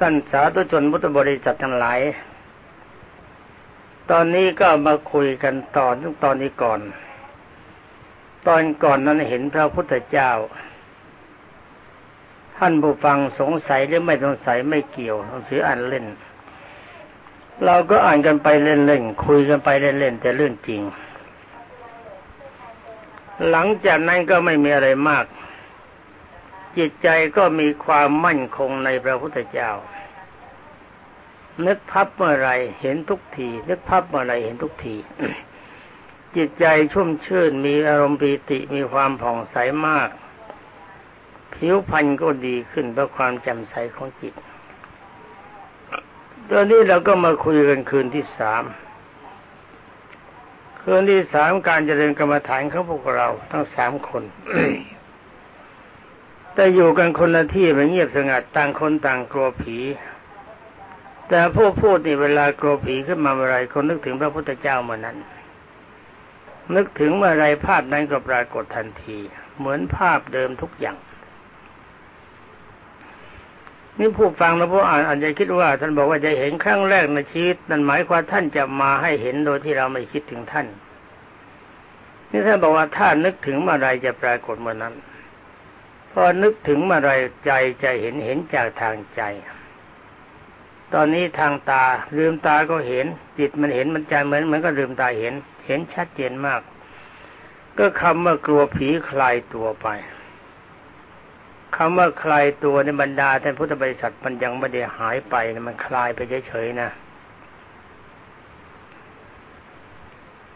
ท่านสาธุชนพุทธบริษัททั้งหลาย ตอนนี้ก็มาคุยกันต่อตั้งตอนนี้ก่อน ตอนก่อนนั้นเห็นพระพุทธเจ้า ท่านผู้ฟังสงสัยหรือไม่สงสัยไม่เกี่ยวหนังสืออ่านเล่น เราก็อ่านกันไปเล่นๆคุยกันไปเล่นๆแต่เรื่องจริง หลังจากนั้นก็ไม่มีอะไรมาก จิตใจก็มีความมั่นคงในพระพุทธเจ้า นึกพับเมื่อไรเห็นทุกที นึกพับเมื่อไรเห็นทุกที จิตใจชุ่มชื่นมีอารมณ์ปีติมีความผ่องใสมาก ผิวพรรณก็ดีขึ้นเพราะความแจำใสของจิต ตอนนี้เราก็มาคุยกันคืนที่สามคืนที่สามการเจริญกรรมฐานของพวกเราทั้งสามคน แต่อยู่กันคนละที่มันเงียบสงัดต่างคนต่างกลัวผี แต่ผู้พูดนี่เวลากลัวผีขึ้นมาเมื่อไรคนนึกถึงพระพุทธเจ้าเมื่อนั้น นึกถึงเมื่อไรภาพนั้นก็ปรากฏทันที เหมือนภาพเดิมทุกอย่าง นี่ผู้ฟังแล้วผู้อ่านอาจจะคิดว่า ท่านบอกว่าจะเห็นครั้งแรกในชีวิต นั่นหมายความท่านจะมาให้เห็นโดยที่เราไม่คิดถึงท่านนี่ท่านบอกว่าถ้านึกถึงเมื่อไรจะปรากฏเมื่อนั้น อนึกถึงเมื่อไรใจจะเห็นเห็นจากทางใจ ตอนนี้ทางตาลืมตาก็เห็น จิตมันเห็นมันใจเหมือนเหมือนก็ลืมตาเห็น เห็นชัดเจนมาก ก็คำว่ากลัวผีคลายตัวไปคำว่าคลายตัวในบรรดาท่านพุทธบริษัทมันยังไม่ได้หายไปมันคลายไปเฉยๆนะ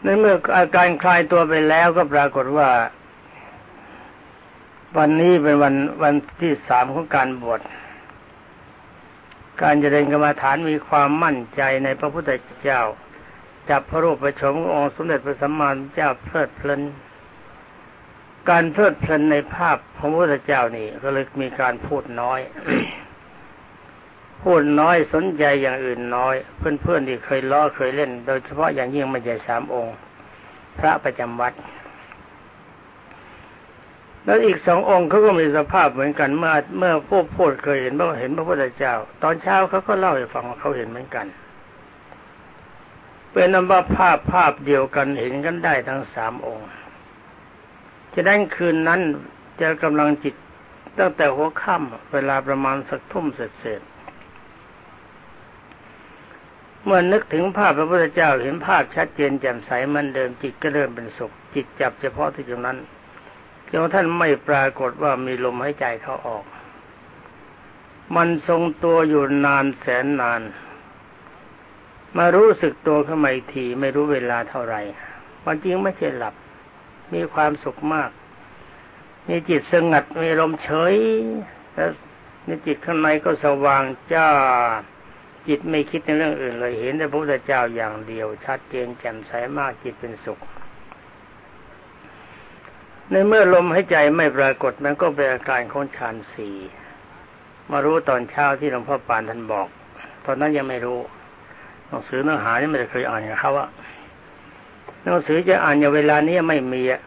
ในเมื่ออาการคลายตัวไปแล้วก็ปรากฏว่า วันนี้เป็นวันวันที่สามของการบวช การเจริญกรรมฐานมีความมั่นใจในพระพุทธเจ้า จับพระรูปประชมององค์สมเด็จพระสัมมาสัมพุทธเจ้าเพลิดเพลิน การเพลิดเพลินในภาพของพระพุทธเจ้านี่ก็เลยมีการพูดน้อย พูดน้อยสนใจอย่างอื่นน้อย เพื่อนๆที่เคยล้อเคยเล่น โดยเฉพาะอย่างยิ่งไม่ใช่สามองค์ พระประจำวัด แล้วอีกสององค์เขาก็มีสภาพเหมือนกันเมื่อเมื่อผู้พูดเคยเห็นว่าเห็นพระพุทธเจ้า ตอนเช้าเขาก็เล่าให้ฟังว่าเขาเห็นเหมือนกัน เป็นนำว่าภาพภาพเดียวกันเห็นกันได้ทั้งสามองค์จะได้คืนนั้นจะกำลังจิตตั้งแต่หัวค่ำเวลาประมาณสักทุ่มเสร็จเมื่อนึกถึงภาพพระพุทธเจ้าเห็นภาพชัดเจนแจ่มใสมันเดิมจิตก็เริ่มเป็นสุขจิตจับเฉพาะที่ตรงนั้น จนท่านไม่ปรากฏว่ามีลมหายใจเขาออก มันทรงตัวอยู่นานแสนนาน มารู้สึกตัวขึ้นมาอีกทีไม่รู้เวลาเท่าไหร่วันจริงไม่ใช่หลับ มีความสุขมาก มีจิตสงัดมีลมเฉยแล้วในจิตข้างในก็สว่างจ้า จิตไม่คิดในเรื่องอื่นเลยเห็นแต่พระพุทธเจ้าอย่างเดียว ชัดเจนแจ่มใสมากจิตเป็นสุข ในเมื่อลมหายใจไม่ปรากฏมันก็เป็นอาการของฌานสี่มารู้ตอนเช้าที่หลวงพ่อปานท่านบอก ตอนนั้นยังไม่รู้หนังสือเนื้อหานี่ไม่ได้เคยอ่านกับเขาว่าหนังสือจะอ่านอย่างเวลานี้ไม่มีอะ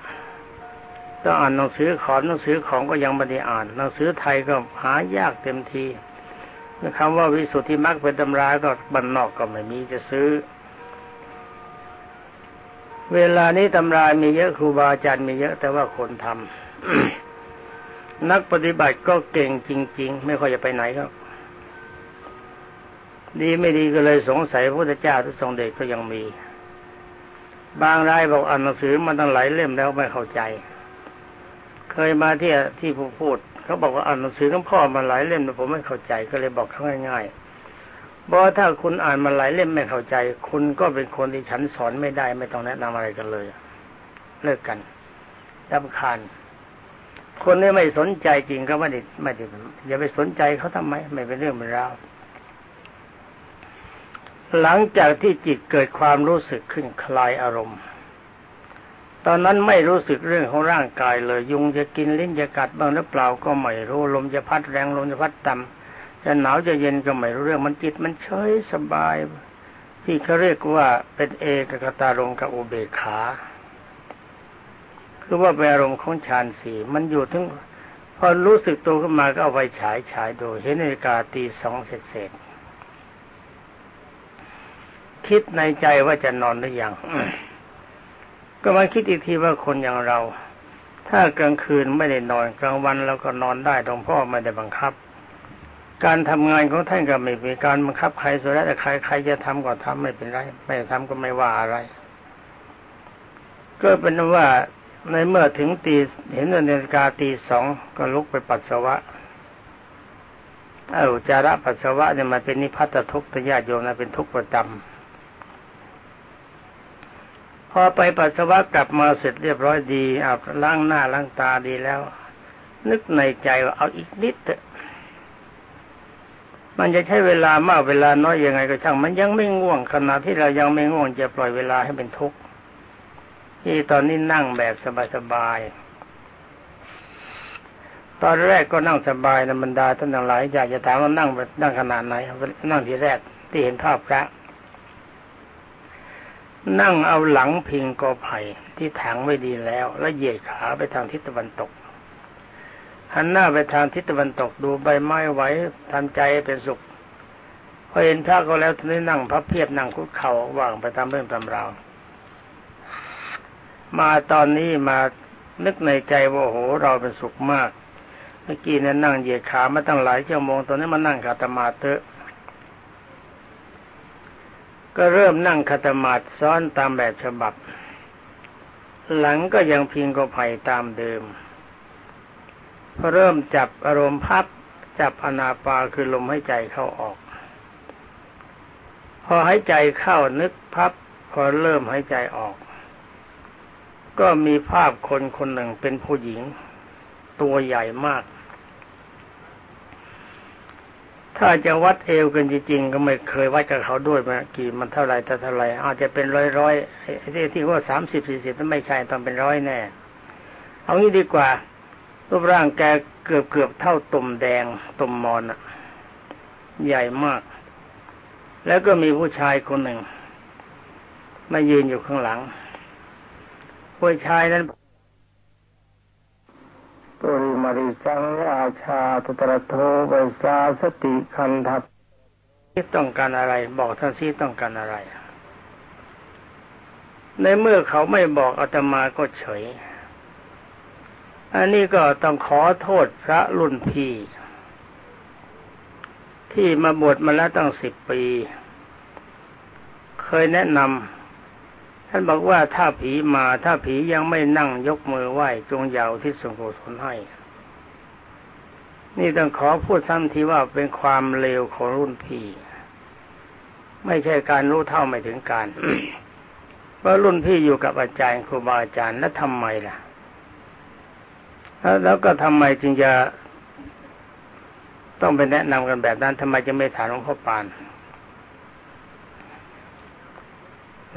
ต้องอ่านหนังสือขอหนังสือของก็ยังไม่ได้อ่าน หนังสือไทยก็หายากเต็มทีคำว่าวิสุทธิมรรคเป็นตำราก็บรรนอกก็ไม่มีจะซื้อ เวลานี้ตำรามีเยอะครูบาอาจารย์มีเยอะแต่ว่าคนทำนักปฏิบัติก็เก่งจริง ๆ ไม่ค่อยจะไปไหนครับ ดีไม่ดีก็เลยสงสัยพระพุทธเจ้าที่ทรงเดชก็ยังมี บางรายบอกอ่านหนังสือมันตั้งหลายเล่มแล้วไม่เข้าใจ เคยมาที่ที่ผู้พูด เขาบอกว่าอ่านหนังสือของพ่อมาหลายเล่มแต่ผมไม่เข้าใจก็เลยบอกเขาง่ายๆ เพราะถ้าคุณอ่านมาหลายเล่มไม่เข้าใจ คุณก็เป็นคนที่ฉันสอนไม่ได้ ไม่ต้องแนะนำอะไรกันเลย เลิกกันรำคาญคนที่ไม่สนใจจริงก็ไม่ได้ไม่ได้อย่าไปสนใจเขาทำไม ไม่เป็นเรื่องเป็นราวหลังจากที่จิตเกิดความรู้สึกขึ้นคลายอารมณ์ ตอนนั้นไม่รู้สึกเรื่องของร่างกายเลย ยุงจะกินลิ้นจะกัดบ้างหรือเปล่าก็ไม่รู้ลมจะพัดแรงลมจะพัดต่ำ จะหนาวจะเย็นก็ไม่รู้เรื่องมันจิตมันเฉยสบาย ที่เขาเรียกว่าเป็นเอกกตารมกับอุเบกขาคือว่าเป็นอารมณ์ของฌานสี่มันอยู่ถึงพอรู้สึกตัวขึ้นมาก็เอาไปฉายฉายดูเห็นนาฬิกาตีสองเสร็จคิดในใจว่าจะนอนหรือยังก็มาคิดอีกทีว่าคนอย่างเรา ถ้ากลางคืนไม่ได้นอนกลางวันเราก็นอนได้หลวงพ่อไม่ได้บังคับ การทำงานของท่านก็ไม่มีการบังคับใครสุดแล้วแต่ใครใครจะทำก็ทำไม่เป็นไร ไม่ทำก็ไม่ว่าอะไร ก็เป็นว่าในเมื่อถึงตีเห็นนาฬิกาตีสองก็ลุกไปปัสสาวะเอาจาระปัสสาวะเนี่ยมันเป็นนิพัตทุกข์ญาติโยมนะเป็นทุกข์ประจำพอไปปัสสาวะกลับมาเสร็จเรียบร้อยดีอาบล้างหน้าล้างตาดีแล้ว นึกในใจว่าเอาอีกนิดเถอะ มันจะใช้เวลามากเวลาน้อยยังไงก็ช่าง มันยังไม่ง่วงขณะที่เรายังไม่ง่วงจะปล่อยเวลาให้เป็นทุกข์ที่ตอนนี้นั่งแบบสบายๆตอนแรกก็นั่งสบายนะบรรดาท่านทั้งหลายอยากจะถามว่านั่งนั่งขนาดไหนนั่งทีแรกที่เห็นภาพพระ นั่งเอาหลังพิงกอไผ่ที่ถังไว้ดีแล้ว แล้วเหยียดขาไปทางทิศตะวันตก หันหน้าไปทางทิศตะวันตกดูใบไม้ไหวทำใจเป็นสุขพอเห็นพระก็แล้วทีนี้นั่งพับเพียบนั่งคุกเข่าว่างไปตามเรื่องตามราวมาตอนนี้มานึกในใจว่าโหเราเป็นสุขมาก เมื่อกี้เนี่ยนั่งเหยียดขามาตั้งหลายชั่วโมงตอนนี้มานั่งคาตมาเตอะก็เริ่มนั่งคาตมาดซ้อนตามแบบฉบับ หลังก็ยังพิงกอไผ่ตามเดิม เริ่มจับอารมณ์พับจับอนาปาคือลมให้ใจเข้าออก พอให้ใจเข้านึกพับ พอเริ่มให้ใจออก ก็มีภาพคนคนหนึ่งเป็นผู้หญิง ตัวใหญ่มาก ถ้าจะวัดเอวกันจริงๆ ก็ไม่เคยวัดกับเขาด้วยมากี่มันเท่าไรแต่เท่าไรอาจจะเป็นร้อยร้อยที่ที่ว่าสามสิบสี่สิบนั้นไม่ใช่ต้องเป็นร้อยแน่ เอางี้ดีกว่า รูปร่างแกเกือบเกือบเท่าตุ่มแดงตุ่มมอนอะใหญ่มาก แล้วก็มีผู้ชายคนหนึ่งมายืนอยู่ข้างหลังผู้ชายนั้นปุริมาริสังอาชาตตระโทไวสาสติคันทับที่ต้องการอะไร บอกท่านซีต้องการอะไร ในเมื่อเขาไม่บอกอาตมาก็เฉย อันนี้ก็ต้องขอโทษพระรุ่นพี่ ที่มาบวชมาแล้วตั้งสิบปี เคยแนะนำท่านบอกว่าถ้าผีมาถ้าผียังไม่นั่งยกมือไหว้จงยาวที่สงโกศลให้ นี่ต้องขอพูดซ้ำทีว่าเป็นความเลวของรุ่นพี่ ไม่ใช่การรู้เท่าไม่ถึงการเพราะรุ่นพี่อยู่กับอาจารย์ครูบาอาจารย์แล้วทำไมล่ะ แล้วก็ทำไมจึงจะต้องไปแนะนำกันแบบนั้นทำไมจะไม่ถามหลวงพ่อปาน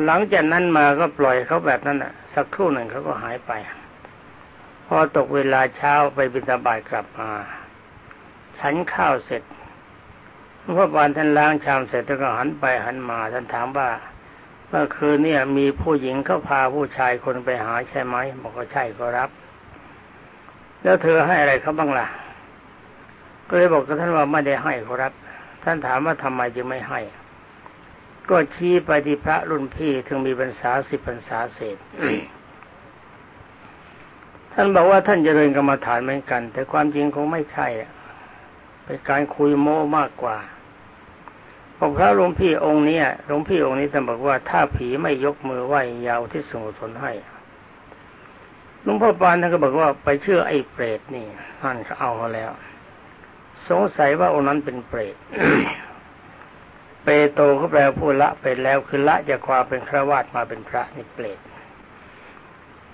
หลังจากนั้นมาก็ปล่อยเขาแบบนั้นอะ สักครู่หนึ่งเขาก็หายไป พอตกเวลาเช้าไปบิณฑบาตกลับมาฉันข้าวเสร็จหลวงพระบานท่านล้างชามเสร็จแล้วก็หันไปหันมาท่านถามว่าเมื่อคืนเนี่ยมีผู้หญิงเขาพาผู้ชายคนไปหาใช่ไหมบอกว่าใช่ก็รับ แล้วเธอให้อะไรเขาบ้างล่ะ ก็เลยบอกกับท่านว่าไม่ได้ให้เขารับ ท่านถามว่าทำไมจึงไม่ให้ ก็ชี้ไปที่พระรุ่นพี่ถึงมีพรรษาสิบพรรษาเศษท่านบอกว่าท่านจเจริญกรรมฐานเหมือนกัน แต่ความจริงคงไม่ใช่เป็นการคุยโม้มากกว่าพอพระหลวงพี่องค์นี้หลวงพี่องค์นี้ท่านบอกว่าถ้าผีไม่ยกมือไหว้ยาวที่สูงสนให้ หลวงพ่อปานท่านก็บอกว่าไปเชื่อไอ้เปรตนี่ท่านเขาเอาแล้ว สงสัยว่าองค์นั้นเป็นเปรตเปโตเขาแปลผู้ละไปแล้วคือละจากความเป็นครวาตมาเป็นพระนี่เปรต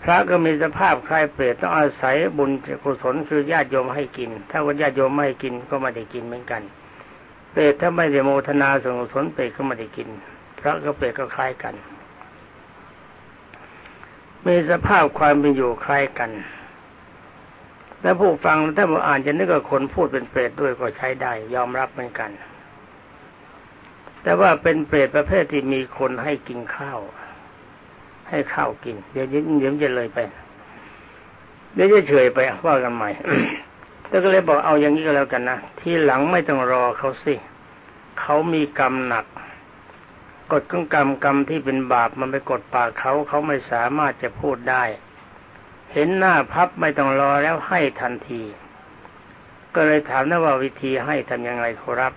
พระก็มีสภาพคล้ายเปรตต้องอาศัยบุญกุศลคือญาติโยมให้กิน ถ้าว่าญาติโยมไม่ให้กินก็ไม่ได้กินเหมือนกัน เปรตถ้าไม่ได้โมทนาส่งกุศลเปรตก็ไม่ได้กิน พระก็เปรตก็คล้ายกัน มีสภาพความเป็นอยู่คล้ายกัน แล้วผู้ฟังถ้าอ่านจะนึกว่าคนพูดเป็นเปรตด้วยก็ใช้ได้ ยอมรับเหมือนกัน แต่ว่าเป็นเปรตประเภทที่มีคนให้กินข้าว ให้ข้าวกิน เดี๋ยวเดี๋ยวจะเลยไป เดี๋ยวจะเฉยไปว่ากันใหม่แล้วก็เลยบอกเอาอย่างนี้ก็แล้วกันนะ ทีหลังไม่ต้องรอเขาสิ เขามีกรรมหนัก กฎของกรรมกรรมที่เป็นบาปมันไปกดปากเขาเขาไม่สามารถจะพูดได้ เห็นหน้าพับไม่ต้องรอแล้วให้ทันที ก็เลยถามนะว่าวิธีให้ทำยังไงครับ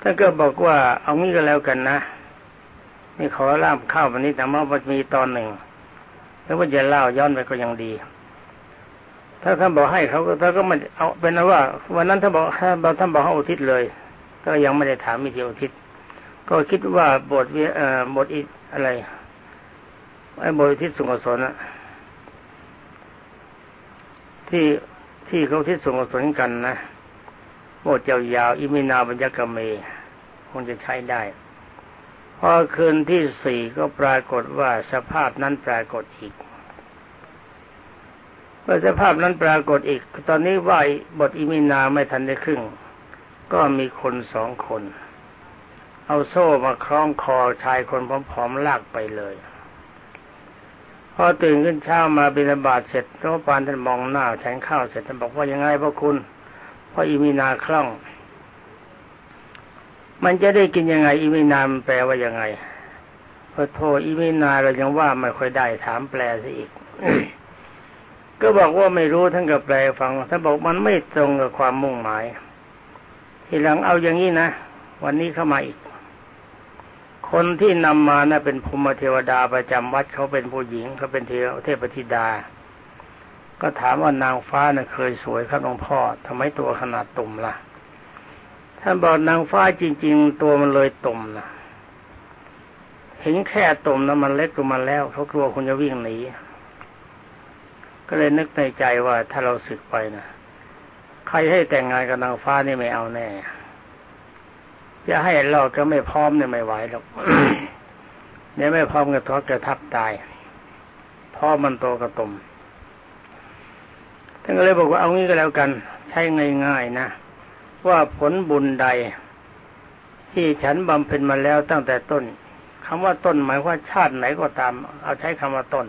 ท่านก็บอกว่าเอางี้ก็แล้วกันนะนี่ขอล่ามเข้าวันนี้แต่ว่ามันมีตอนหนึ่งแล้วว่าจะเล่าย้อนไปก็ยังดี ถ้าท่านบอกให้เขาก็ถ้านก็มันเอาเป็นว่า วันนั้นท่านบอกท่านบอกท่านบอกให้อุทิศเลย ก็ยังไม่ได้ถามมิธีอุทิศก็คิดว่าบทวิเอ่อบทอีอะไรไอ้บทอุทิศสุงศลอะที่ที่เขาทิศสุงศลกันนะโมดยาวๆอิมินาบัญญกเมคงจะใช้ได้พอคืนที่สี่ก็ปรากฏว่าสภาพนั้นปรากฏอีกเมื่อสภาพนั้นปรากฏอีก ตอนนี้ว่าบทอิมินาไม่ทันได้ครึ่ง ก็มีคนสองคน เอาโซ่มาคล้องคอชายคนผอมๆลากไปเลย พอตื่นขึ้นเช้ามาบิณฑบาตเสร็จพระปานท่านมองหน้าฉันข้าวเสร็จท่านบอกว่ายังไงพระคุณเพราะอิมินาคล่อง มันจะได้กินยังไง อิมินามันแปลว่ายังไงพอโทอิมินาเรายังว่าไม่ค่อยได้ถามแปลซะอีก ก็บอกว่าไม่รู้ท่านก็แปลฟังท่านบอกมันไม่ตรงกับความมุ่งหมาย ทีหลังเอาอย่างนี้นะ วันนี้เข้ามาอีก คนที่นำมาน่ะเป็นภูมิเทวดาประจำวัดเขาเป็นผู้หญิงเขาเป็นเทวเทพธิดา ก็ถามว่านางฟ้าน่ะเคยสวยครับหลวงพ่อทำไมตัวขนาดตุ่มละ่ะท่านบอกนางฟ้าจริง ๆ ตัวมันเลยตุ่มนะเห็นแค่ตุ่มนะมันเล็กลงมาแล้วเขากลัวคุณจะวิ่งหนีก็เลยนึกในใจว่าถ้าเราสึกไปนะ ใครให้แต่งงานกับนางฟ้านี่ไม่เอาแน่ จะให้เราก็ไม่พร้อมเนี่ยไม่ไหวหรอกเนี่ยไม่พร้อมกับท้อกระทับตายพ่อมันโตกระตุ่มท่านก็เลยบอกว่าเอางี้ก็แล้วกัน ใช้ง่ายๆนะ ว่าผลบุญใด ที่ฉันบำเพ็ญมาแล้วตั้งแต่ต้นคำว่าต้นหมายว่าชาติไหนก็ตาม เอาใช้คำว่าต้น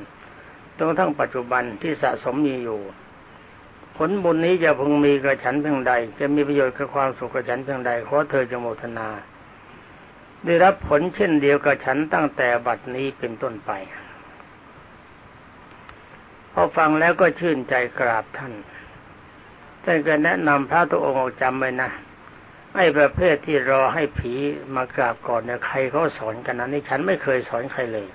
จนกระทั่งปัจจุบันที่สะสมมีอยู่ ผลบุญนี้จะพึงมีกับฉันเพียงใด จะมีประโยชน์กับความสุขกับฉันเพียงใดขอเธอจะโมทนา ได้รับผลเช่นเดียวกับฉันตั้งแต่บัดนี้เป็นต้นไปพอฟังแล้วก็ชื่นใจกราบท่านท่านก็แนะนำพระตัวองค์จำไว้นะไอ้ประเภทที่รอให้ผีมากราบก่อนเนี่ยใครเขาสอนกันนะนี่ฉันไม่เคยสอนใครเลย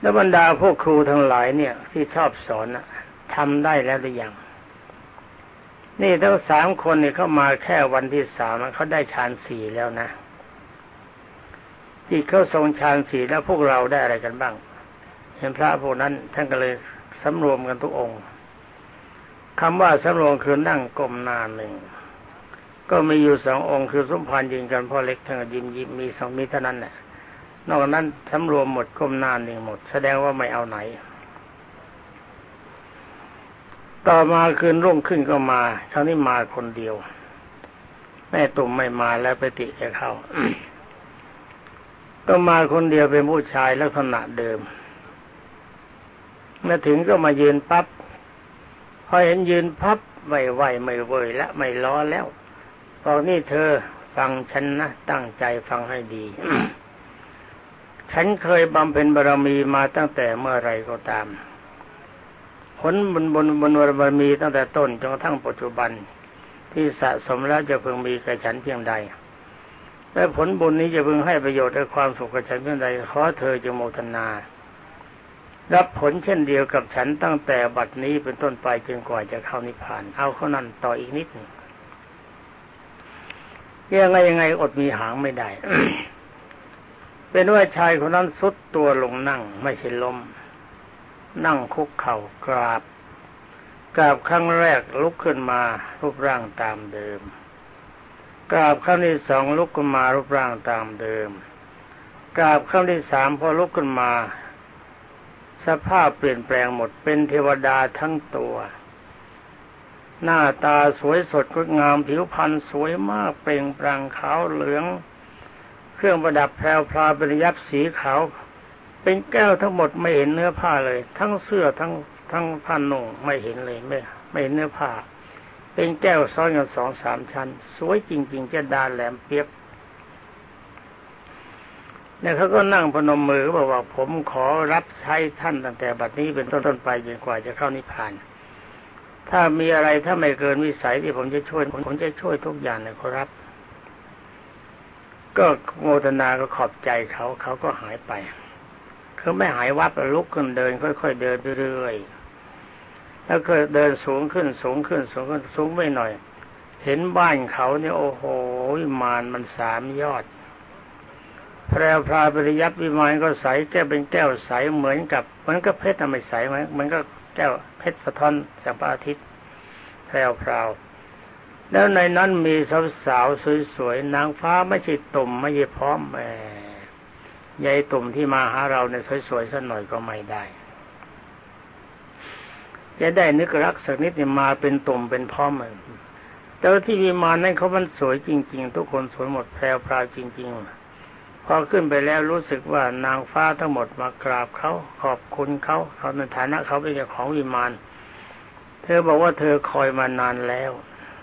แล้วบรรดาพวกครูทั้งหลายเนี่ย ที่ชอบสอนนะทำได้แล้วหรือยัง นี่ทั้งสามคนเนี่ยเข้ามาแค่วันที่สามเขาได้ฌานสี่แล้วนะที่เขาทรงฌานสี่แล้วพวกเราได้อะไรกันบ้าง เห็นพระพวกนั้นท่านก็เลยสำรวมกันทุกองค์คำว่าสำรวมคือนั่งก้มหน้าหนึ่งก็มีอยู่สององค์คือสมภารยิงกันพ่อเล็กทั้งยิ้มยิ้มมีสองมีเท่านั้นแหละนอกนั้นสำรวมหมดก้มหน้าหนึ่งหมด แสดงว่าไม่เอาไหน ต่อมาคืนรุ่งขึ้นก็มาคราวนี้มาคนเดียว แม่ตุ่มไม่มาแล้วไปติแกเขาก็มาคนเดียวเป็นผู้ชายลักษณะเดิมมาถึงก็มายืนปั๊บพอเห็นยืนพับไม่ไหวไม่เว่ยและไม่ล้อแล้วบอกนี่เธอฟังฉันนะตั้งใจฟังให้ดี ฉันเคยบำเพ็ญบารมีมาตั้งแต่เมื่อไรก็ตาม ลบนบนบนบารมีตั้งแต่ต้นจนกระทั่งปัจจุบันที่สะสมแล้วจะเพิ่งมีกับฉันเพียงใด และผลบุญนี้จะเพิ่งให้ประโยชน์และความสุขกับฉันเพียงใดขอเธอจะโมทนา รับผลเช่นเดียวกับฉันตั้งแต่บัดนี้เป็นต้นไปจนกว่าจะเข้านิพพาน เอาเขานั่นต่ออีกนิดหนึ่งยังไงยังไงอดมีหางไม่ได้ เป็นว่าชายคนนั้นสุดตัวลงนั่งไม่ใช่ล้ม นั่งคุกเข่ากราบกราบครั้งแรกลุกขึ้นมารูปร่างตามเดิม กราบครั้งที่สองลุกขึ้นมารูปร่างตามเดิม กราบครั้งที่สามพอลุกขึ้นมา สภาพเปลี่ยนแปลงหมดเป็นเทวดาทั้งตัว หน้าตาสวยสดงดงามผิวพรรณสวยมากเปล่งปลั่งขาวเหลือง เครื่องประดับแพรวพลาเป็นยับสีขาว เป็นแก้วทั้งหมดไม่เห็นเนื้อผ้าเลย ทั้งเสื้อทั้งทั้งผ้านุ่งไม่เห็นเลยไม่ไม่เห็นเนื้อผ้า เป็นแก้วซ้อนกันสองสามชั้น สวยจริง ๆ จะดานแหลมเปียบเนี่ยเขาก็นั่งพนมมือบอกว่าผมขอรับใช้ท่านตั้งแต่บัดนี้เป็นต้นต้นไปจนกว่าจะเข้านิพพาน ถ้ามีอะไรถ้าไม่เกินวิสัยที่ผมจะช่วยผมจะช่วยทุกอย่างเลยขอรับ ก็โมทนาก็ขอบใจเขาเขาก็หายไป เขาไม่หายวับลุกขึ้นเดิน ค่อยๆเดินเรื่อยๆแล้วก็เดินสูงขึ้นสูงขึ้นสูงขึ้นสูงไม่หน่อย เห็นบ้านเขาเนี่ยโอ้โหมานมันสามยอดแพรวพราปริยับวิมานก็ใสแก้วเป็นแก้วใสเหมือนกับมือนกับเพชรทำไมใสไหมมันก็แก้วเพชรสะท้อนจากพระอาทิตย์แพรวพราวแล้วในนั้นมีสาวสาวสวยๆนางฟ้าไม่ใช่ตุ่มไม่ใช่พร้อมแหม ยายตุ่มที่มาหาเราเนี่ยสวยๆสักหน่อยก็ไม่ได้ จะได้นึกรักสักนิดเนี่ยมาเป็นตุ่มเป็นพร้อมแต่ว่าที่มีมานั้นเขามันสวยจริง ๆ ทุกคนสวยหมดแพรวพราวจริง ๆ พอขึ้นไปแล้วรู้สึกว่านางฟ้าทั้งหมดมากราบเขาขอบคุณเขาเขาในฐานะเขาเป็นเจ้าของวิมาน เธอบอกว่าเธอคอยมานานแล้ว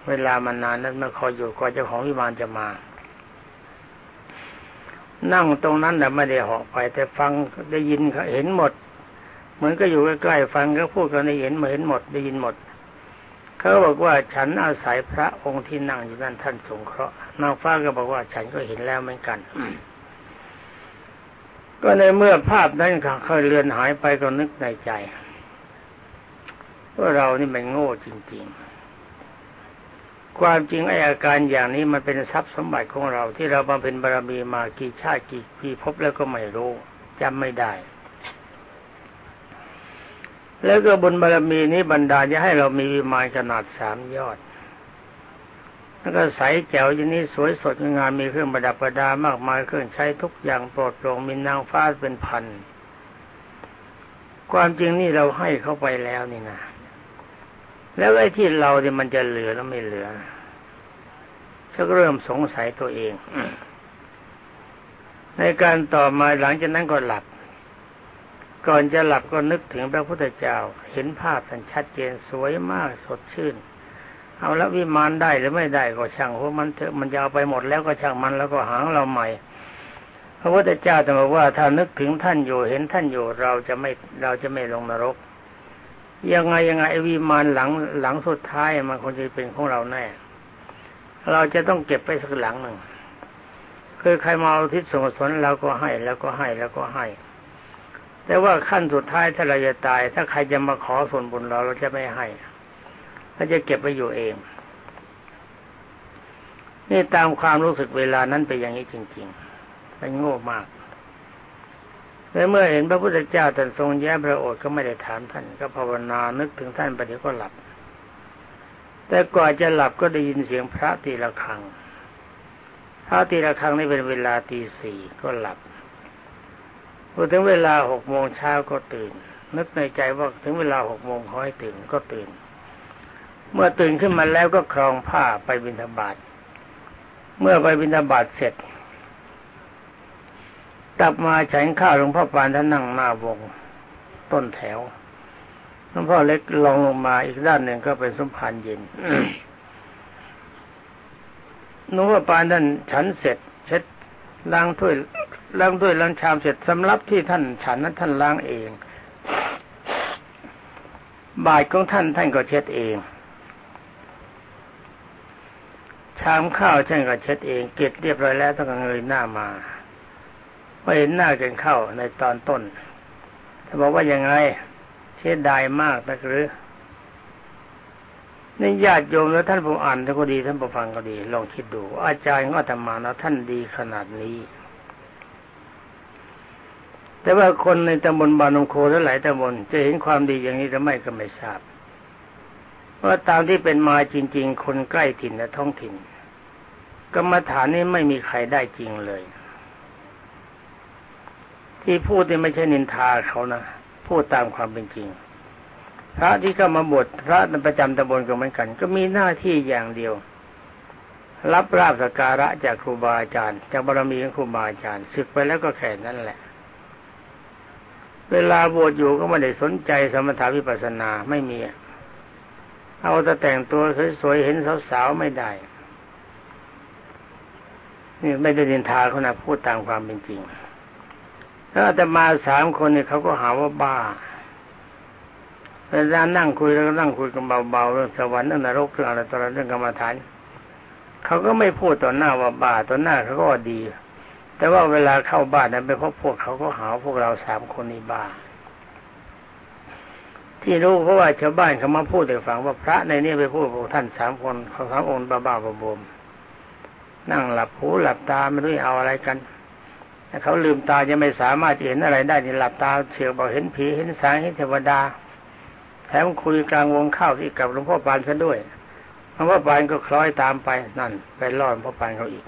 เวลามานานนั้นมาคอยอยู่กว่าเจ้าของวิมานจะมา นั่งตรงนั้นแต่ไม่ได้หอกไป แต่ฟังได้ยินเห็นหมด เหมือนก็อยู่ใกล้ๆฟังเขาพูดกันได้เห็นมาเห็นหมดได้ยินหมดเขาบอกว่าฉันอาศัยพระองค์ที่นั่งอยู่นั่นท่านสงเคราะห์นางฟ้าก็บอกว่าฉันก็เห็นแล้วเหมือนกัน ก็ในเมื่อภาพนั้นค่อยเลือนหายไปก็นึกในใจว่าเรานี่มันโง่จริง ๆ ความจริงไอ้อาการอย่างนี้มันเป็นทรัพย์สมบัติของเราที่เราบำเพ็ญบารมีมากี่ชาติกี่ปีพบแล้วก็ไม่รู้จำไม่ได้ แล้วก็บุญบารมีนี้บรรดาจะให้เรามีวิมานขนาดสามยอดแล้วก็ใสแจ๋วอย่างนี้สวยสดงามมีเครื่องประดับประดามากมายเครื่องใช้ทุกอย่างโปรดโปร่งมีนางฟ้าเป็นพัน ความจริงนี่เราให้เข้าไปแล้วนี่นะ แล้วไอ้ที่เราเนี่ยมันจะเหลือแล้วไม่เหลือชักเริ่มสงสัยตัวเอง ในการต่อมาหลังจากนั้นก็หลับ ก่อนจะหลับก็นึกถึงพระพุทธเจ้า เห็นภาพทันชัดเจนสวยมากสดชื่น เอาละวิมานได้หรือไม่ได้ก็ช่างเพราะมันเถอะมันจะเอาไปหมดแล้วก็ช่างมันแล้วก็หางเราใหม่ พระพุทธเจ้าจะบอกว่าถ้านึกถึงท่านอยู่เห็นท่านอยู่เราจะไม่เราจะไม่ลงนรก ยังไงยังไงวิมานหลังหลังสุดท้ายมันคงจะเป็นของเราแน่ เราจะต้องเก็บไปสักหลังหนึ่งคือใครมาเอาทิศส่งสนเราก็ให้แล้วก็ให้แล้วก็ให้ แต่ว่าขั้นสุดท้ายถ้าเราจะตาย ถ้าใครจะมาขอส่วนบุญเราเราจะไม่ให้เขาจะเก็บไว้อยู่เอง นี่ตามความรู้สึกเวลานั้นเป็นอย่างนี้จริงๆเป็นโง่มาก และเมื่อเห็นพระพุทธเจ้าท่านทรงแย้มพระโอษฐ์ก็ไม่ได้ถามท่านก็ภาวนานึกถึงท่านไปเดี๋ยวก็หลับ แต่กว่าจะหลับก็ได้ยินเสียงพระตีละครังพระตีละครังนี่เป็นเวลาตีสี่ก็หลับพอถึงเวลาหกโมงเช้าก็ตื่น นึกในใจว่าถึงเวลาหกโมงขอให้ตื่นก็ตื่น เมื่อตื่นขึ้นมาแล้วก็ครองผ้าไปบิณฑบาตเมื่อไปบิณฑบาตเสร็จ กลับมาฉันข้าวหลวงพ่อปานท่านนั่งหน้าวงต้นแถวหลวงพ่อเล็กลองลงมาอีกด้านหนึ่งก็เป็นสมภารเย็นหลวงพ่อปานท่านฉันเสร็จ เช็ดล้างถ้วยล้างถ้วยล้างชามเสร็จสำรับที่ท่านฉันนั้นท่านล้างเองบาทของท่านท่านก็เช็ดเอง ชามข้าวช่างก็เช็ดเอง เก็บเรียบร้อยแล้วต้องเงยหน้ามา พอเห็นหน้ากันเข้าในตอนต้นถ้าบอกว่ายังไงเสียดายมากนะหรือนี่ญาติโยมแล้วท่านผู้อ่านท่านก็ดีท่านผู้ฟังก็ดี ลองคิดดู อาจารย์ก็ธรรมานะท่านดีขนาดนี้ แต่ว่าคนในตำบลบานงโคและหลายตำบลจะเห็นความดีอย่างนี้หรือไม่ก็ไม่ทราบว่าตามที่เป็นมาจริง ๆ คนใกล้ถิ่นและท้องถิ่นกรรมฐานนี้ไม่มีใครได้จริงเลย ที่พูดนี่ไม่ใช่นินทาเขานะพูดตามความเป็นจริง พระที่เข้ามาบวชพระประจำตำบลก็เหมือนกัน ก็มีหน้าที่อย่างเดียว รับราบสการะจากครูบาอาจารย์ จากบารมีของครูบาอาจารย์ศึกไปแล้วก็แค่นั้นแหละ เวลาบวชอยู่ก็ไม่ได้สนใจสมถาวิปัสสนาไม่มี เอาแต่แต่งตัวสวยๆเห็นสาวๆไม่ได้นี่ไม่ได้ดินทาเขานะพูดตามความเป็นจริง แล้วอาตมาสามคนเนี่ยเขาก็หาว่าบ้าเวลานั่งคุยแล้วก็นั่งคุยกันเบาๆเรื่องสวรรค์เรื่องนรกเรื่องอะไรต่ออะไรเรื่องกรรมฐานเขาก็ไม่พูดต่อหน้าว่าบ้าต่อหน้าเขาก็ดี แต่ว่าเวลาเข้าบ้านนั้นไปพบพวกเขาก็หาพวกเราสามคนนี้บ้า ที่รู้เพราะว่าชาวบ้านเขามาพูดแต่ฟังว่าพระในนี้ไปพูดพวกท่านสามคนเขาสามองค์บ้าๆบวมนั่งหลับหูหลับตาไม่รู้เอาอะไรกัน เขาลืมตาจะไม่สามารถเห็นอะไรได้นี่หลับตาเฉียวบอกเห็นผีเห็นสางเห็นเทวดาแถมคุยกลางวงข้าวที่กับหลวงพ่อปานซะด้วยหลวงพ่อปานก็คล้อยตามไปนั่น ไปล่อหลวงพ่อปานเขาอีก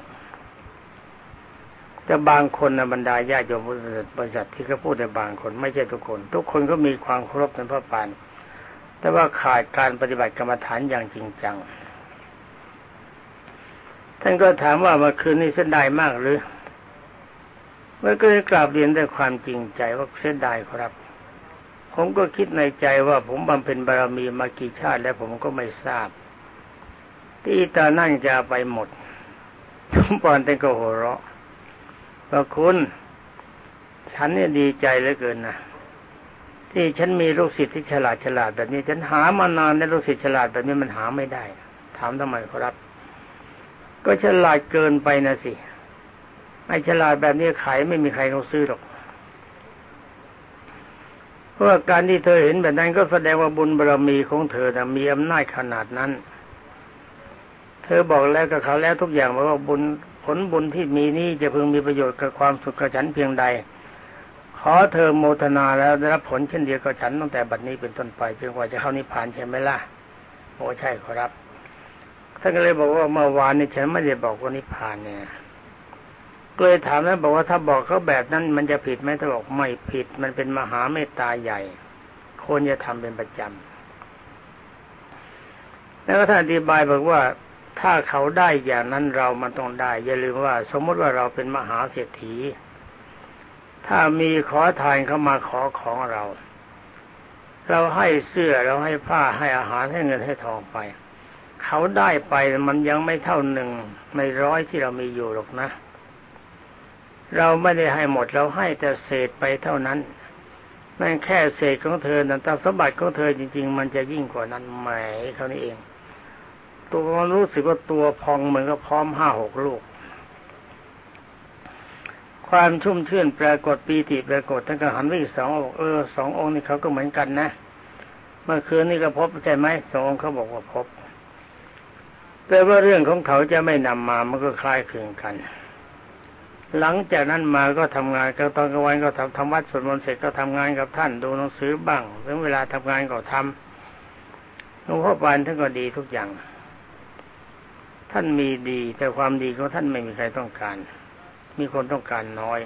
แต่บางคนนะบรรดาญาติโยมบริษัทที่เขาพูดแต่บางคน ไม่ใช่ทุกคน ทุกคนก็มีความเคารพในพ่อปานแต่ว่าขาดการปฏิบัติกรรมฐานอย่างจริงจังท่านก็ถามว่าเมื่อคืนนี้เสียดายมากหรือ มื่อกี้กราบเรียนด้วยความจริงใจว่าเสียดายครับ ผมก็คิดในใจว่าผมบำเพ็ญบารมีมากี่ชาติ แล้วผมก็ไม่ทราบ ที่ตานั่งจะไปหมดทุมปอนเต็งก็หัวเราะว่าคุณ ฉันเนี่ยดีใจเหลือเกินนะที่ฉันมีลูกศิษย์ที่ฉลาดฉลาดแบบนี้ ฉันหามานานในลูกศิษย์ฉลาดแบบนี้มันหาไม่ได้ ถามทำไมครับ ก็ฉลาดเกินไปนะสิ ไอ้ฉลาดแบบนี้ขายไม่มีใครเขาซื้อหรอก เพราะการที่เธอเห็นแบบนั้นก็แสดงว่าบุญบารรมีของเธอนะมีอำนาจขนาดนั้น เธอบอกแล้วกับเขาแล้วทุกอย่างว่าบุญผลบุญที่มีนี้จะพึงมีประโยชน์กับความสุขกับฉันเพียงใด ขอเธอโมทนาแล้วได้รับผลเช่นเดียวกับฉันตั้งแต่บัดนี้เป็นต้นไปจนกว่าจะเข้านิพพานใช่ไหมล่ะโอ้ใช่ครับท่านก็เลยบอกว่าเมื่อวานนี้ฉันไม่ได้บอกว่านิพพานเนี่ย ก็เลยถามแล้วบอกว่าถ้าบอกเขาแบบนั้นมันจะผิดไหมถ้าบอกไม่ผิด มันเป็นมหาเมตตาใหญ่ควรจะทำเป็นประจำแล้วก็ท่านอธิบายบอกว่าถ้าเขาได้อย่างนั้นเรามันต้องได้ อย่าลืมว่า สมมติว่าเราเป็นมหาเศรษฐี ถ้ามีขอทานเข้ามาขอของเรา เราให้เสื้อเราให้ผ้าให้อาหารให้เงินให้ทองไป เขาได้ไปมันยังไม่เท่าหนึ่งในร้อยที่เรามีอยู่หรอกนะ เราไม่ได้ให้หมดเราให้แต่เศษไปเท่านั้นนั่นแค่เศษของเธอแต่สมบัติของเธอจริง ๆ มันจะยิ่งกว่านั้นแหมเท่านี้เอง ตัวรู้สึกว่าตัวพองเหมือนกับพร้อมห้าหกลูก ความชุ่มชื่นปรากฏปีติปรากฏท่านก็หันไปอีกสององค์เออสององค์นี่เขาก็เหมือนกันนะเมื่อคืนนี้ก็พบใช่ไหมสององค์เขาบอกว่าพบ แต่ว่าเรื่องของเขาจะไม่นำมามันก็คล้ายคลึงกัน หลังจากนั้นมาก็ทำงานก็ตอนกลางวันก็ทำทำวัดสวดมนต์เสร็จก็ทำงานกับท่านดูหนังสือบ้างถึงเวลาทำงานก็ทำหลวงพ่อปานท่านก็ดีทุกอย่าง ท่านมีดี แต่ความดีของท่านไม่มีใครต้องการ มีคนต้องการน้อย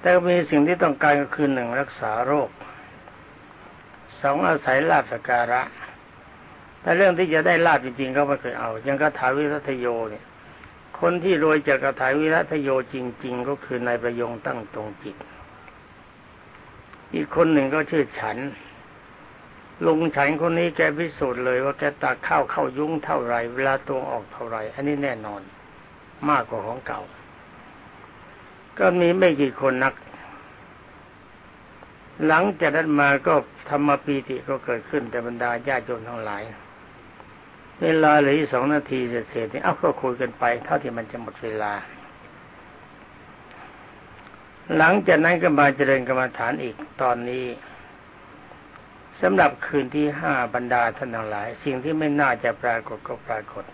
แต่มีสิ่งที่ต้องการก็คือหนึ่งรักษาโรคสองอาศัยลาภสการะ แต่เรื่องที่จะได้ลาบจริงๆก็ไม่เคยเอายังกระถาวิรัตโยเนี่ย คนที่รวยจากกระถาวิรัตโยจริง ๆ ก็คือนายประยงตั้งตรงจิต อีกคนหนึ่งก็ชื่อฉันลุงฉันคนนี้แกพิสูจน์เลยว่าแกตักข้าวเข้ายุ้งเท่าไรเวลาตัวออกเท่าไร อันนี้แน่นอน มากกว่าของเก่า ก็มีไม่กี่คนนัก หลังจากนั้นมาก็ธรรมปีติก็เกิดขึ้นแต่บรรดาญาติโยมทั้งหลาย เวลาเหลืออีกสองนาทีเสร็จๆนี่เอาก็คุยกันไป เท่าที่มันจะหมดเวลา หลังจากนั้นก็มาเจริญกรรมฐานอีกตอนนี้สำหรับคืนที่ห้าบรรดาท่านทั้งหลาย สิ่งที่ไม่น่าจะปรากฏก็ปรากฏ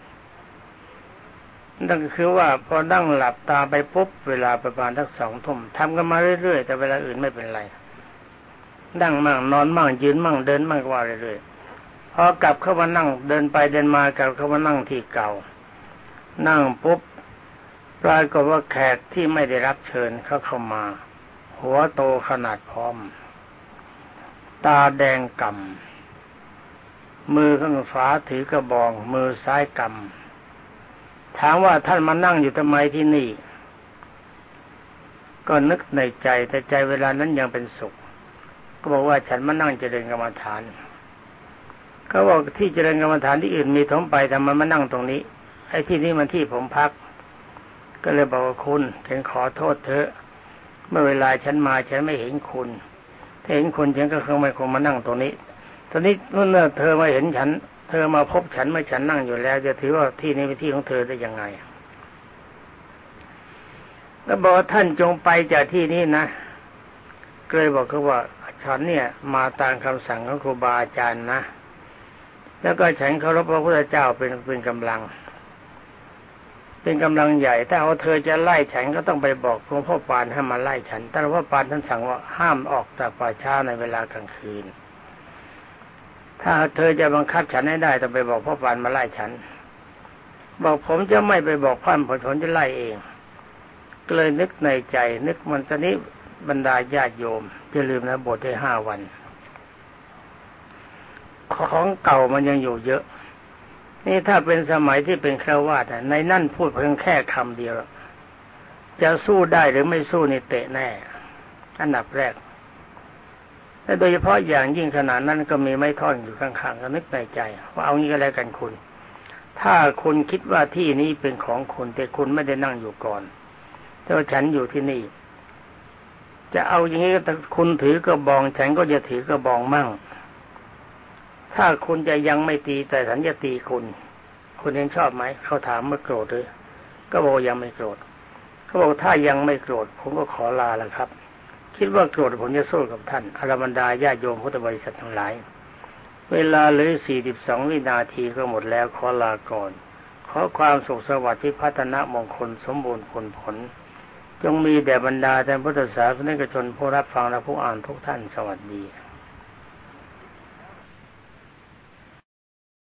นั่นก็คือว่าพอนั่งหลับตาไปปุ๊บเวลาประมาณทักสองทุ่มทำกันมาเรื่อยๆ แต่เวลาอื่นไม่เป็นไรนั่งมั่งนอนมั่งยืนมั่งเดินมั่งว่าเรื่อยๆ อกลับเข้ามานั่งเดินไปเดินมากลับเข้ามานั่งที่เก่า นั่งปุ๊บปรากฏว่าแขกที่ไม่ได้รับเชิญเขาเข้ามา หัวโตขนาดพร้อม ตาแดงกำมือข้างฝาถือกระบอง มือซ้ายกำถามว่าท่านมานั่งอยู่ทำไมที่นี่ ก็นึกในใจแต่ใจเวลานั้นยังเป็นสุข ก็บอกว่าฉันมานั่งเจริญกรรมฐาน เขาบอกที่เจริญกรรมฐานที่อื่นมีถมไปทำไมมานั่งตรงนี้ ไอ้ที่นี่มันที่ผมพัก ก็เลยบอกว่าคุณฉันขอโทษเถอะ เมื่อเวลาฉันมาฉันไม่เห็นคุณถ้าเห็นคุณฉันก็คงไม่คงมานั่งตรงนี้ ตอนนี้เมื่อเธอมาเห็นฉัน เธอมาพบฉันเมื่อฉันนั่งอยู่แล้ว จะถือว่าที่นี้เป็นที่ของเธอได้ยังไงแล้วบอกท่านจงไปจากที่นี้นะก็เลยบอกเขาว่าฉันเนี่ย มาตามคำสั่งของครูบาอาจารย์นะ แล้วก็ฉันเคารพพระพุทธเจ้าเป็นเป็นกำลัง เป็นกำลังใหญ่ ถ้าเอาเธอจะไล่ฉันก็ต้องไปบอกหลวงพ่อปานให้มาไล่ฉัน แต่หลวงพ่อปานท่านสั่งว่าห้ามออกจากป่าช้าในเวลากลางคืน ถ้าเธอจะบังคับฉันให้ได้ต้องไปบอกพ่อปานมาไล่ฉัน บอกผมจะไม่ไปบอกพ่านผมจะไล่เองก็เลยนึกในใจ นึกมันตอนนี้บรรดาญาติโยมจะลืมนะบทได้ห้าวัน ของเก่ามันยังอยู่เยอะ นี่ถ้าเป็นสมัยที่เป็นแค่วาดในนั่นพูดเพียงแค่คำเดียว จะสู้ได้หรือไม่สู้นี่เตะแน่อันดับแรกและโดยเฉพาะอย่างยิ่งขนาดนั้นก็มีไม่ท่อนอยู่ข้างๆก็นึกในใจ ว่าเอางี้ก็แล้วกันคุณ ถ้าคุณคิดว่าที่นี้เป็นของคุณแต่คุณไม่ได้นั่งอยู่ก่อนถ้าฉันอยู่ที่นี่ จะเอาอย่างนี้คุณถือกระบอง ฉันก็จะถือกระบองมั่ง ถ้าคุณจะยังไม่ตีแต่ฉันจะตีคุณ คุณยังชอบไหมเขาถามเมื่อโกรธหรือก็บอกยังไม่โกรธเขาบอกถ้ายังไม่โกรธผมก็ขอลาแล้วครับ คิดว่าโกรธผมจะสู้กับท่านอารบรรดาญาโยมพุทธบริษัททั้งหลาย เวลาเหลือสี่สิบสองวินาทีก็หมดแล้วขอลาก่อน ขอความสุขสวัสดิ์ที่พัฒนามงคลสมบูรณ์ผลผลจงมีแด่บรรดาท่านพุทธศาสนิกชนผู้รับฟังและผู้อ่านทุกท่านสวัสดี